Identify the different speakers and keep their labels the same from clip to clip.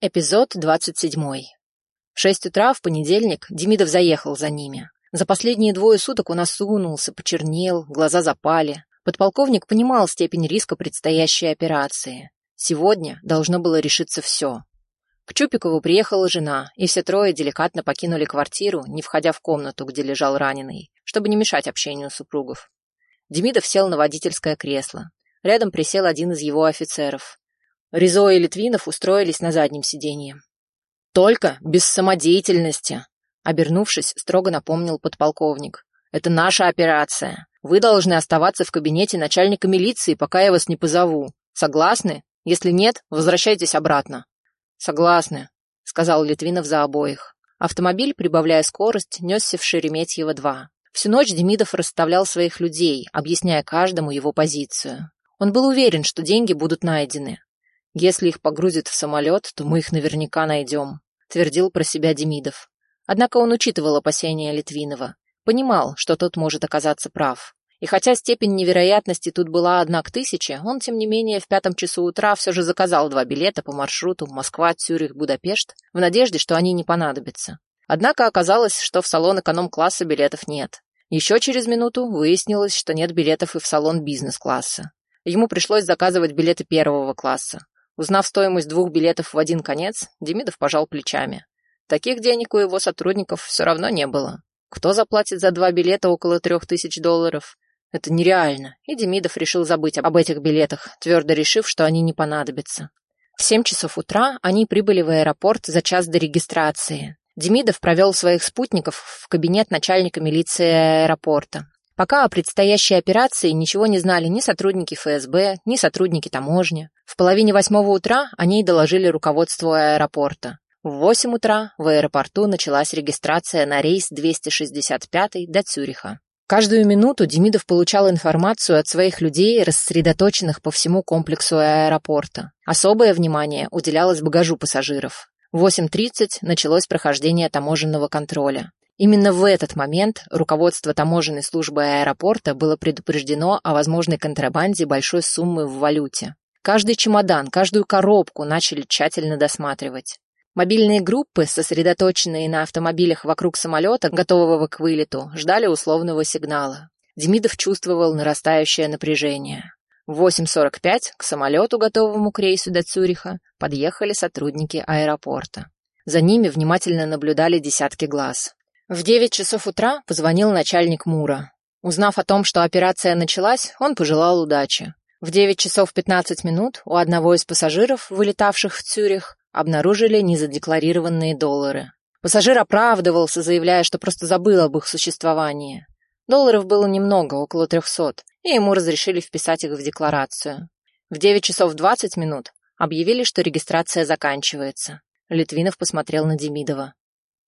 Speaker 1: Эпизод 27. В шесть утра в понедельник Демидов заехал за ними. За последние двое суток он осунулся, почернел, глаза запали. Подполковник понимал степень риска предстоящей операции. Сегодня должно было решиться все. К Чупикову приехала жена, и все трое деликатно покинули квартиру, не входя в комнату, где лежал раненый, чтобы не мешать общению супругов. Демидов сел на водительское кресло. Рядом присел один из его офицеров. Ризо и Литвинов устроились на заднем сиденье. «Только без самодеятельности!» Обернувшись, строго напомнил подполковник. «Это наша операция. Вы должны оставаться в кабинете начальника милиции, пока я вас не позову. Согласны? Если нет, возвращайтесь обратно». «Согласны», — сказал Литвинов за обоих. Автомобиль, прибавляя скорость, несся в Шереметьево-2. Всю ночь Демидов расставлял своих людей, объясняя каждому его позицию. Он был уверен, что деньги будут найдены. Если их погрузят в самолет, то мы их наверняка найдем», — твердил про себя Демидов. Однако он учитывал опасения Литвинова, понимал, что тот может оказаться прав. И хотя степень невероятности тут была одна к тысяче, он, тем не менее, в пятом часу утра все же заказал два билета по маршруту Москва, Цюрих, Будапешт, в надежде, что они не понадобятся. Однако оказалось, что в салон эконом-класса билетов нет. Еще через минуту выяснилось, что нет билетов и в салон бизнес-класса. Ему пришлось заказывать билеты первого класса. Узнав стоимость двух билетов в один конец, Демидов пожал плечами. Таких денег у его сотрудников все равно не было. Кто заплатит за два билета около трех тысяч долларов? Это нереально, и Демидов решил забыть об этих билетах, твердо решив, что они не понадобятся. В семь часов утра они прибыли в аэропорт за час до регистрации. Демидов провел своих спутников в кабинет начальника милиции аэропорта. Пока о предстоящей операции ничего не знали ни сотрудники ФСБ, ни сотрудники таможни. В половине восьмого утра о ней доложили руководству аэропорта. В восемь утра в аэропорту началась регистрация на рейс 265 до Цюриха. Каждую минуту Демидов получал информацию от своих людей, рассредоточенных по всему комплексу аэропорта. Особое внимание уделялось багажу пассажиров. В 8.30 началось прохождение таможенного контроля. Именно в этот момент руководство таможенной службы аэропорта было предупреждено о возможной контрабанде большой суммы в валюте. Каждый чемодан, каждую коробку начали тщательно досматривать. Мобильные группы, сосредоточенные на автомобилях вокруг самолета, готового к вылету, ждали условного сигнала. Демидов чувствовал нарастающее напряжение. В 8.45 к самолету, готовому к рейсу до Цюриха, подъехали сотрудники аэропорта. За ними внимательно наблюдали десятки глаз. В девять часов утра позвонил начальник Мура. Узнав о том, что операция началась, он пожелал удачи. В девять часов пятнадцать минут у одного из пассажиров, вылетавших в Цюрих, обнаружили незадекларированные доллары. Пассажир оправдывался, заявляя, что просто забыл об их существовании. Долларов было немного, около трехсот, и ему разрешили вписать их в декларацию. В девять часов двадцать минут объявили, что регистрация заканчивается. Литвинов посмотрел на Демидова.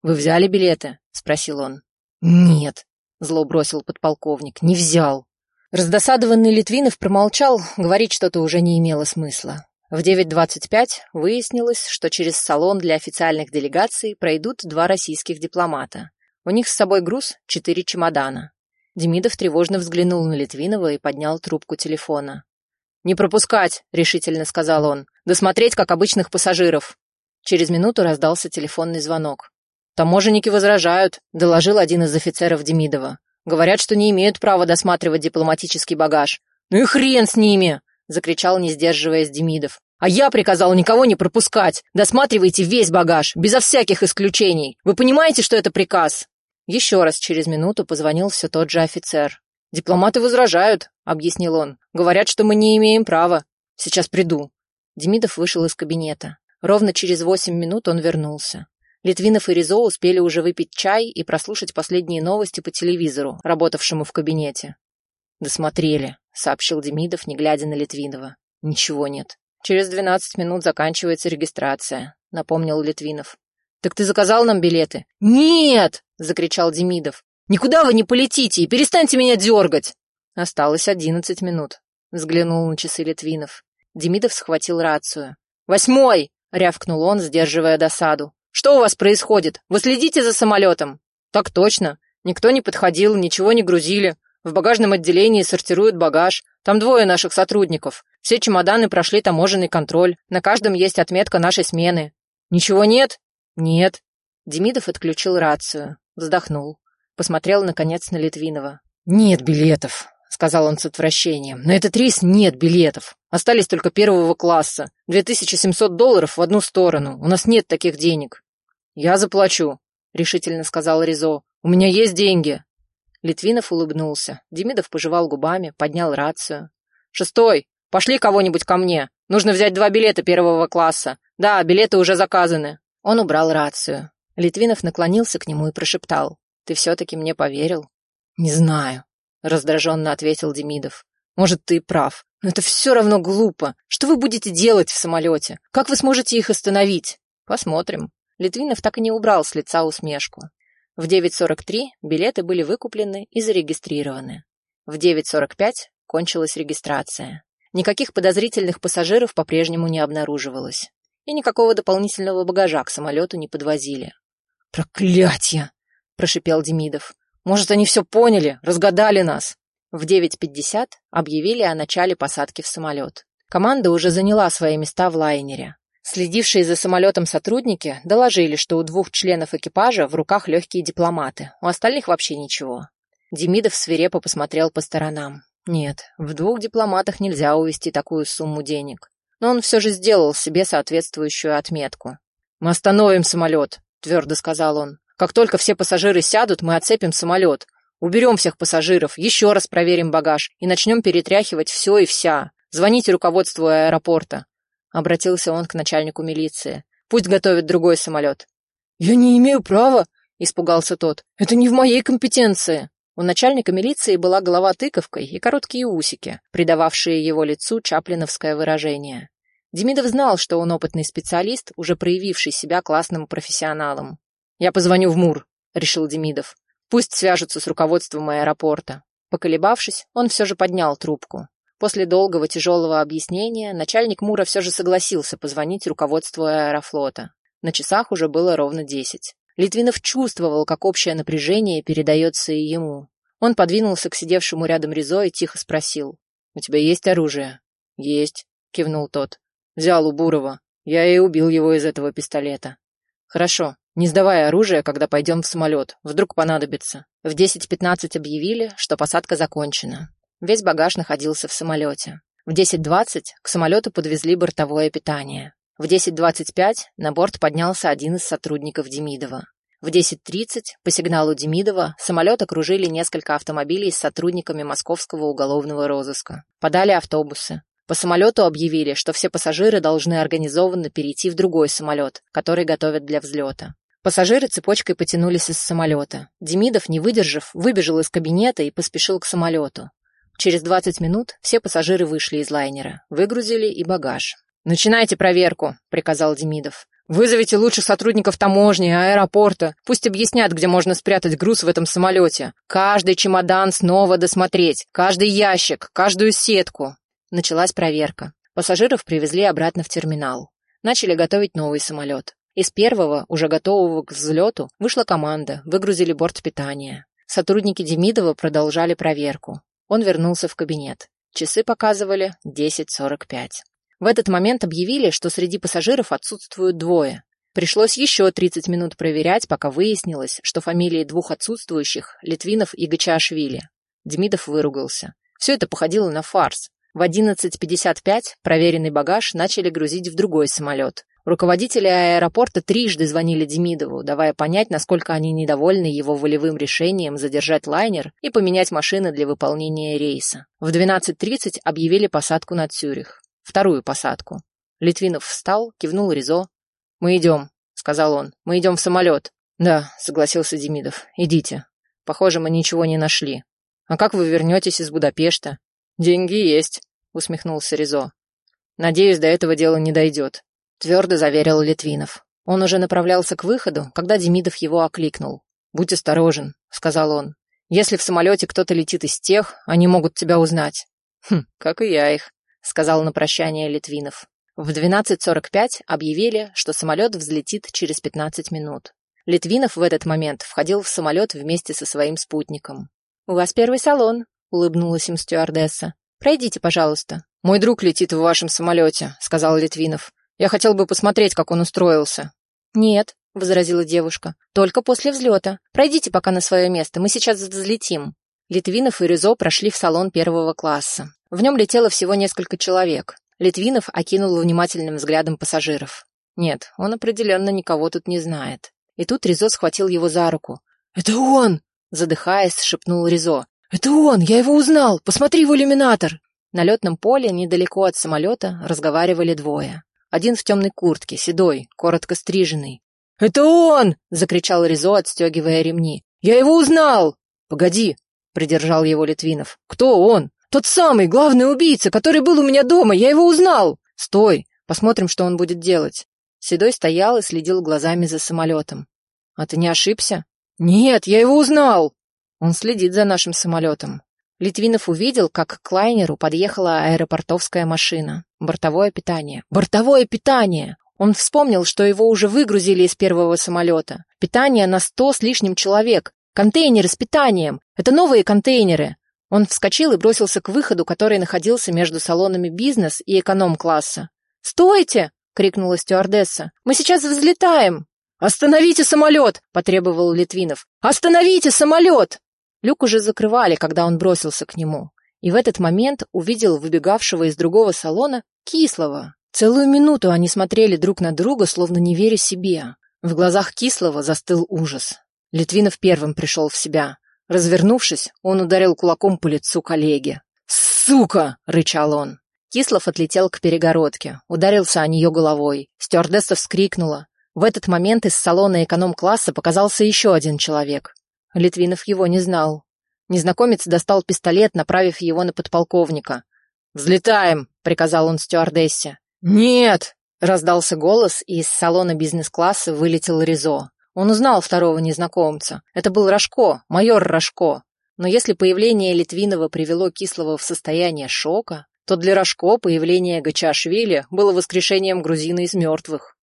Speaker 1: «Вы взяли билеты?» — спросил он. «Нет», — зло бросил подполковник, — «не взял». Раздосадованный Литвинов промолчал, говорить что-то уже не имело смысла. В 9.25 выяснилось, что через салон для официальных делегаций пройдут два российских дипломата. У них с собой груз — четыре чемодана. Демидов тревожно взглянул на Литвинова и поднял трубку телефона. «Не пропускать!» — решительно сказал он. «Досмотреть, как обычных пассажиров!» Через минуту раздался телефонный звонок. «Таможенники возражают», — доложил один из офицеров Демидова. «Говорят, что не имеют права досматривать дипломатический багаж». «Ну и хрен с ними!» — закричал, не сдерживаясь Демидов. «А я приказал никого не пропускать. Досматривайте весь багаж, безо всяких исключений. Вы понимаете, что это приказ?» Еще раз через минуту позвонил все тот же офицер. «Дипломаты возражают», — объяснил он. «Говорят, что мы не имеем права. Сейчас приду». Демидов вышел из кабинета. Ровно через восемь минут он вернулся. Литвинов и Ризо успели уже выпить чай и прослушать последние новости по телевизору, работавшему в кабинете. «Досмотрели», — сообщил Демидов, не глядя на Литвинова. «Ничего нет. Через двенадцать минут заканчивается регистрация», — напомнил Литвинов. «Так ты заказал нам билеты?» «Нет!» — закричал Демидов. «Никуда вы не полетите и перестаньте меня дергать!» Осталось одиннадцать минут. Взглянул на часы Литвинов. Демидов схватил рацию. «Восьмой!» — рявкнул он, сдерживая досаду. Что у вас происходит? Вы следите за самолетом?» «Так точно. Никто не подходил, ничего не грузили. В багажном отделении сортируют багаж. Там двое наших сотрудников. Все чемоданы прошли таможенный контроль. На каждом есть отметка нашей смены». «Ничего нет?» «Нет». Демидов отключил рацию, вздохнул. Посмотрел, наконец, на Литвинова. «Нет билетов», — сказал он с отвращением. «На этот рейс нет билетов. Остались только первого класса. 2700 долларов в одну сторону. У нас нет таких денег». «Я заплачу», — решительно сказал Ризо. «У меня есть деньги». Литвинов улыбнулся. Демидов пожевал губами, поднял рацию. «Шестой! Пошли кого-нибудь ко мне! Нужно взять два билета первого класса. Да, билеты уже заказаны». Он убрал рацию. Литвинов наклонился к нему и прошептал. «Ты все-таки мне поверил?» «Не знаю», — раздраженно ответил Демидов. «Может, ты прав. Но это все равно глупо. Что вы будете делать в самолете? Как вы сможете их остановить?» «Посмотрим». Литвинов так и не убрал с лица усмешку. В 9.43 билеты были выкуплены и зарегистрированы. В 9.45 кончилась регистрация. Никаких подозрительных пассажиров по-прежнему не обнаруживалось. И никакого дополнительного багажа к самолету не подвозили. «Проклятье!» – прошипел Демидов. «Может, они все поняли, разгадали нас?» В 9.50 объявили о начале посадки в самолет. Команда уже заняла свои места в лайнере. Следившие за самолетом сотрудники доложили, что у двух членов экипажа в руках легкие дипломаты, у остальных вообще ничего. Демидов свирепо посмотрел по сторонам. Нет, в двух дипломатах нельзя увести такую сумму денег. Но он все же сделал себе соответствующую отметку. «Мы остановим самолет», — твердо сказал он. «Как только все пассажиры сядут, мы отцепим самолет. Уберем всех пассажиров, еще раз проверим багаж и начнем перетряхивать все и вся. Звоните руководству аэропорта. Обратился он к начальнику милиции. «Пусть готовят другой самолет». «Я не имею права», — испугался тот. «Это не в моей компетенции». У начальника милиции была голова тыковкой и короткие усики, придававшие его лицу чаплиновское выражение. Демидов знал, что он опытный специалист, уже проявивший себя классным профессионалом. «Я позвоню в МУР», — решил Демидов. «Пусть свяжутся с руководством аэропорта». Поколебавшись, он все же поднял трубку. После долгого тяжелого объяснения начальник Мура все же согласился позвонить руководству аэрофлота. На часах уже было ровно десять. Литвинов чувствовал, как общее напряжение передается и ему. Он подвинулся к сидевшему рядом Ризо и тихо спросил. «У тебя есть оружие?» «Есть», — кивнул тот. «Взял у Бурова. Я и убил его из этого пистолета». «Хорошо. Не сдавай оружие, когда пойдем в самолет. Вдруг понадобится». В 10.15 объявили, что посадка закончена. Весь багаж находился в самолете. В 10.20 к самолету подвезли бортовое питание. В 10.25 на борт поднялся один из сотрудников Демидова. В 10.30 по сигналу Демидова самолет окружили несколько автомобилей с сотрудниками московского уголовного розыска. Подали автобусы. По самолету объявили, что все пассажиры должны организованно перейти в другой самолет, который готовят для взлета. Пассажиры цепочкой потянулись из самолета. Демидов, не выдержав, выбежал из кабинета и поспешил к самолету. Через 20 минут все пассажиры вышли из лайнера, выгрузили и багаж. «Начинайте проверку», — приказал Демидов. «Вызовите лучших сотрудников таможни, аэропорта. Пусть объяснят, где можно спрятать груз в этом самолете. Каждый чемодан снова досмотреть, каждый ящик, каждую сетку». Началась проверка. Пассажиров привезли обратно в терминал. Начали готовить новый самолет. Из первого, уже готового к взлету, вышла команда, выгрузили борт питания. Сотрудники Демидова продолжали проверку. Он вернулся в кабинет. Часы показывали 10.45. В этот момент объявили, что среди пассажиров отсутствуют двое. Пришлось еще 30 минут проверять, пока выяснилось, что фамилии двух отсутствующих – Литвинов и Гачашвили. Демидов выругался. Все это походило на фарс. В 11.55 проверенный багаж начали грузить в другой самолет. Руководители аэропорта трижды звонили Демидову, давая понять, насколько они недовольны его волевым решением задержать лайнер и поменять машины для выполнения рейса. В 12.30 объявили посадку на Цюрих. Вторую посадку. Литвинов встал, кивнул Ризо. «Мы идем», — сказал он. «Мы идем в самолет». «Да», — согласился Демидов. «Идите. Похоже, мы ничего не нашли. А как вы вернетесь из Будапешта?» «Деньги есть», — усмехнулся Ризо. «Надеюсь, до этого дела не дойдет твердо заверил Литвинов. Он уже направлялся к выходу, когда Демидов его окликнул. «Будь осторожен», — сказал он. «Если в самолете кто-то летит из тех, они могут тебя узнать». «Хм, как и я их», — сказал на прощание Литвинов. В 12.45 объявили, что самолет взлетит через 15 минут. Литвинов в этот момент входил в самолет вместе со своим спутником. «У вас первый салон», — улыбнулась им стюардесса. «Пройдите, пожалуйста». «Мой друг летит в вашем самолете», — сказал Литвинов. Я хотел бы посмотреть, как он устроился. «Нет», — возразила девушка, — «только после взлета. Пройдите пока на свое место, мы сейчас взлетим». Литвинов и Ризо прошли в салон первого класса. В нем летело всего несколько человек. Литвинов окинул внимательным взглядом пассажиров. Нет, он определенно никого тут не знает. И тут Ризо схватил его за руку. «Это он!» — задыхаясь, шепнул Ризо. «Это он! Я его узнал! Посмотри в иллюминатор!» На летном поле, недалеко от самолета, разговаривали двое. Один в темной куртке, седой, коротко стриженный. «Это он!» — закричал Ризо, отстегивая ремни. «Я его узнал!» «Погоди!» — придержал его Литвинов. «Кто он?» «Тот самый, главный убийца, который был у меня дома, я его узнал!» «Стой! Посмотрим, что он будет делать!» Седой стоял и следил глазами за самолетом. «А ты не ошибся?» «Нет, я его узнал!» «Он следит за нашим самолетом». Литвинов увидел, как к лайнеру подъехала аэропортовская машина. Бортовое питание. Бортовое питание! Он вспомнил, что его уже выгрузили из первого самолета. Питание на сто с лишним человек. Контейнеры с питанием. Это новые контейнеры. Он вскочил и бросился к выходу, который находился между салонами бизнес и эконом-класса. «Стойте!» — крикнула стюардесса. «Мы сейчас взлетаем!» «Остановите самолет!» — потребовал Литвинов. «Остановите самолет!» Люк уже закрывали, когда он бросился к нему. И в этот момент увидел выбегавшего из другого салона Кислого. Целую минуту они смотрели друг на друга, словно не веря себе. В глазах Кислого застыл ужас. Литвинов первым пришел в себя. Развернувшись, он ударил кулаком по лицу коллеги. «Сука!» — рычал он. Кислов отлетел к перегородке, ударился о нее головой. Стюардесса вскрикнула. В этот момент из салона эконом-класса показался еще один человек. Литвинов его не знал. Незнакомец достал пистолет, направив его на подполковника. «Взлетаем!» — приказал он стюардессе. «Нет!» — раздался голос, и из салона бизнес-класса вылетел Ризо. Он узнал второго незнакомца. Это был Рожко, майор Рожко. Но если появление Литвинова привело Кислого в состояние шока, то для Рожко появление Гачашвили было воскрешением грузина из мертвых.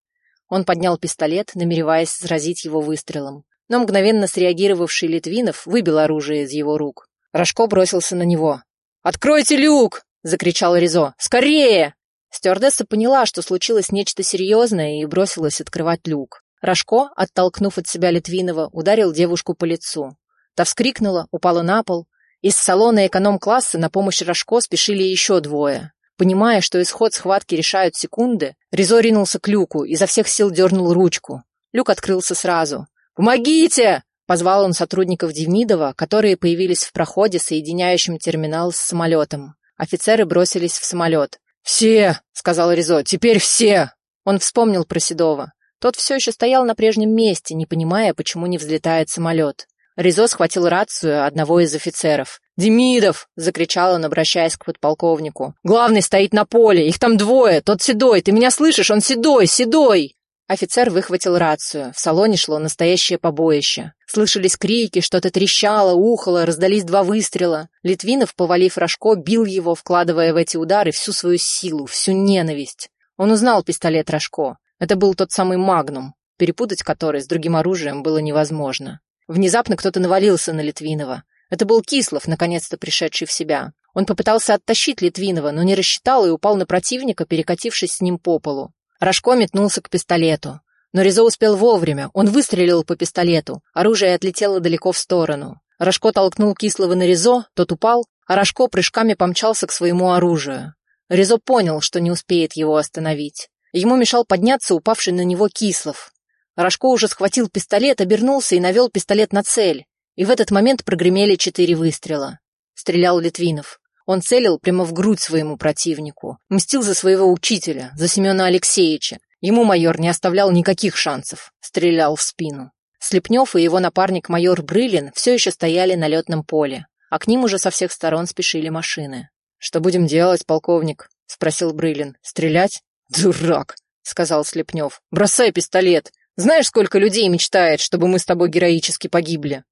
Speaker 1: Он поднял пистолет, намереваясь сразить его выстрелом. Но мгновенно среагировавший Литвинов выбил оружие из его рук. Рожко бросился на него. «Откройте люк!» — закричал Ризо. «Скорее!» Стюардесса поняла, что случилось нечто серьезное, и бросилась открывать люк. Рожко, оттолкнув от себя Литвинова, ударил девушку по лицу. Та вскрикнула, упала на пол. Из салона эконом-класса на помощь Рожко спешили еще двое. Понимая, что исход схватки решают секунды, Ризо ринулся к люку, изо всех сил дернул ручку. Люк открылся сразу. «Помогите!» — позвал он сотрудников Демидова, которые появились в проходе, соединяющем терминал с самолетом. Офицеры бросились в самолет. «Все!» — сказал Ризо. «Теперь все!» Он вспомнил про Седова. Тот все еще стоял на прежнем месте, не понимая, почему не взлетает самолет. Ризо схватил рацию одного из офицеров. «Демидов!» — закричал он, обращаясь к подполковнику. «Главный стоит на поле, их там двое, тот седой, ты меня слышишь, он седой, седой!» Офицер выхватил рацию. В салоне шло настоящее побоище. Слышались крики, что-то трещало, ухало, раздались два выстрела. Литвинов, повалив Рожко, бил его, вкладывая в эти удары всю свою силу, всю ненависть. Он узнал пистолет Рожко. Это был тот самый «Магнум», перепутать который с другим оружием было невозможно. Внезапно кто-то навалился на Литвинова. Это был Кислов, наконец-то пришедший в себя. Он попытался оттащить Литвинова, но не рассчитал и упал на противника, перекатившись с ним по полу. Рожко метнулся к пистолету. Но Резо успел вовремя. Он выстрелил по пистолету. Оружие отлетело далеко в сторону. Рожко толкнул Кислого на Резо, тот упал, а Рожко прыжками помчался к своему оружию. Резо понял, что не успеет его остановить. Ему мешал подняться упавший на него Кислов. Рожко уже схватил пистолет, обернулся и навел пистолет на цель. И в этот момент прогремели четыре выстрела. Стрелял Литвинов. Он целил прямо в грудь своему противнику. Мстил за своего учителя, за Семена Алексеевича. Ему майор не оставлял никаких шансов. Стрелял в спину. Слепнев и его напарник майор Брылин все еще стояли на летном поле, а к ним уже со всех сторон спешили машины. «Что будем делать, полковник?» — спросил Брылин. «Стрелять?» «Дурак!» — сказал Слепнев. «Бросай пистолет! Знаешь, сколько людей мечтает, чтобы мы с тобой героически погибли?